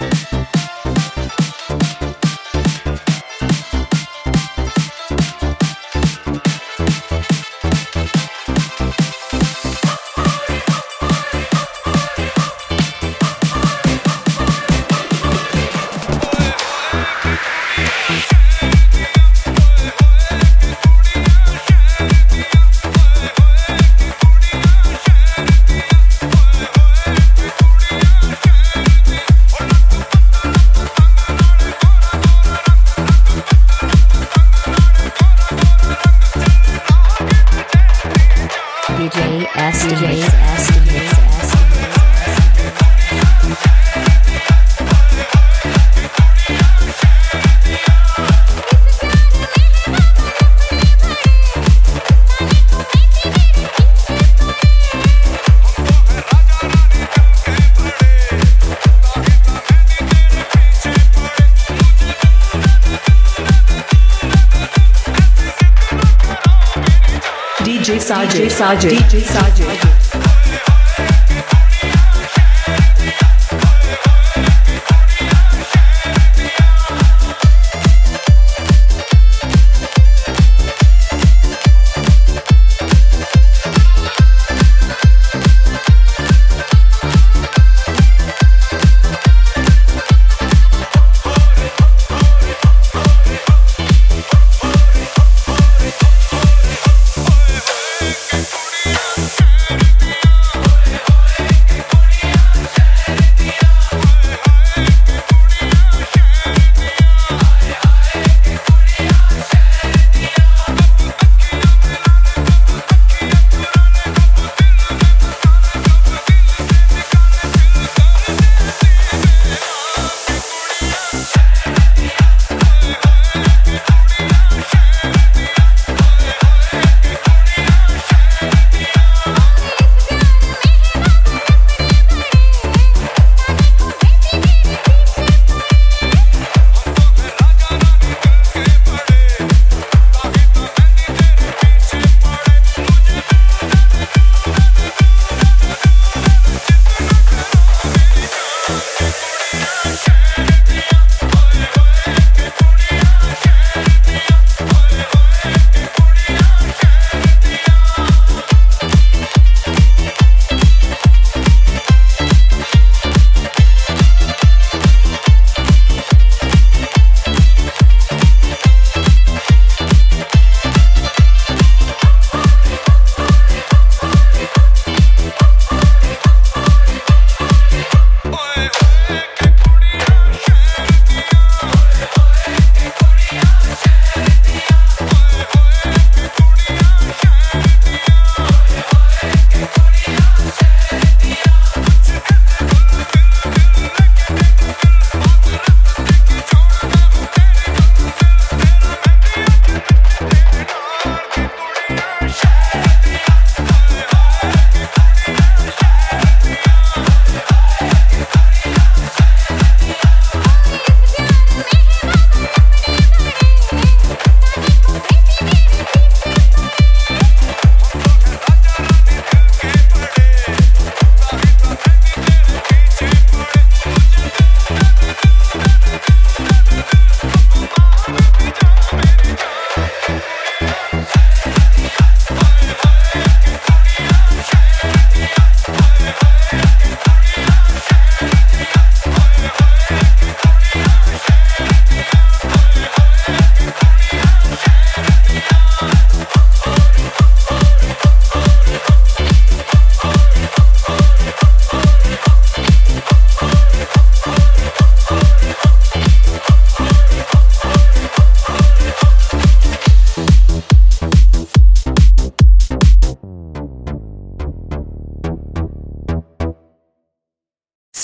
DJ DJ Sajid, Sajid, DJ Sajid.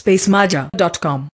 spacemaja.com